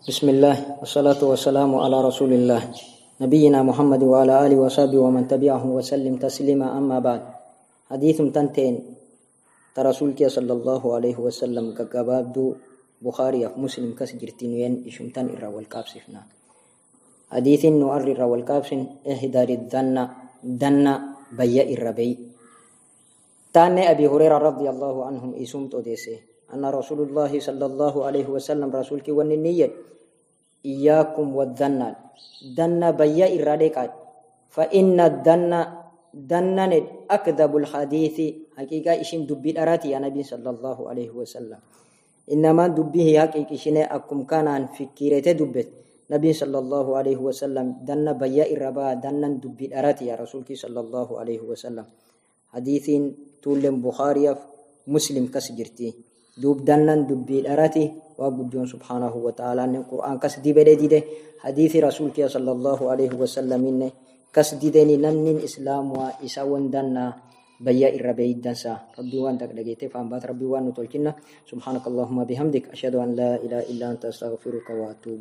بسم الله والصلاة والسلام على رسول الله نبينا محمد وعلى آله وصحبه ومن تبعه وسلم تسليما أما بعد حديث تنتين ترسولك صلى الله عليه وسلم كقبابدو بخاري مسلم كسجرتين وين إشمتان إرى والكابسفنا حديث نؤر إرى والكابسن إهدار الدن دن بيا الربي تاني أبي هريرة رضي الله عنهم إسمت أديسي أن رسول الله صلى الله عليه وسلم رسولك وننية إياكم والذنة دن بيا الرديكات فإن الدن دنن أكذب الحديث. حقيقة إشين دبي أراتي يا نبي صلى الله عليه وسلم. إنما دبيه حقيقة إشين أكم كان عن فكيرة دبت نبي صلى الله عليه وسلم دن بيا الربا دنن دبي أراتي يا رسولك صلى الله عليه وسلم. حديث تولم بخاري مسلم كسجرتي دوب دنن دبي أراتي وقدون سبحانه وتعالى أن القرآن كسدي بدي حديث رسولك صلى الله عليه وسلم إنه كسديدني نمن إسلام وإساون دنا بيا الربي دنسا ربي وان دك دقيته فانبات ربي وان نتولكنا سبحانك اللهم بحمدك أشهد أن لا إله إلا أنت أستغفرك وأتوب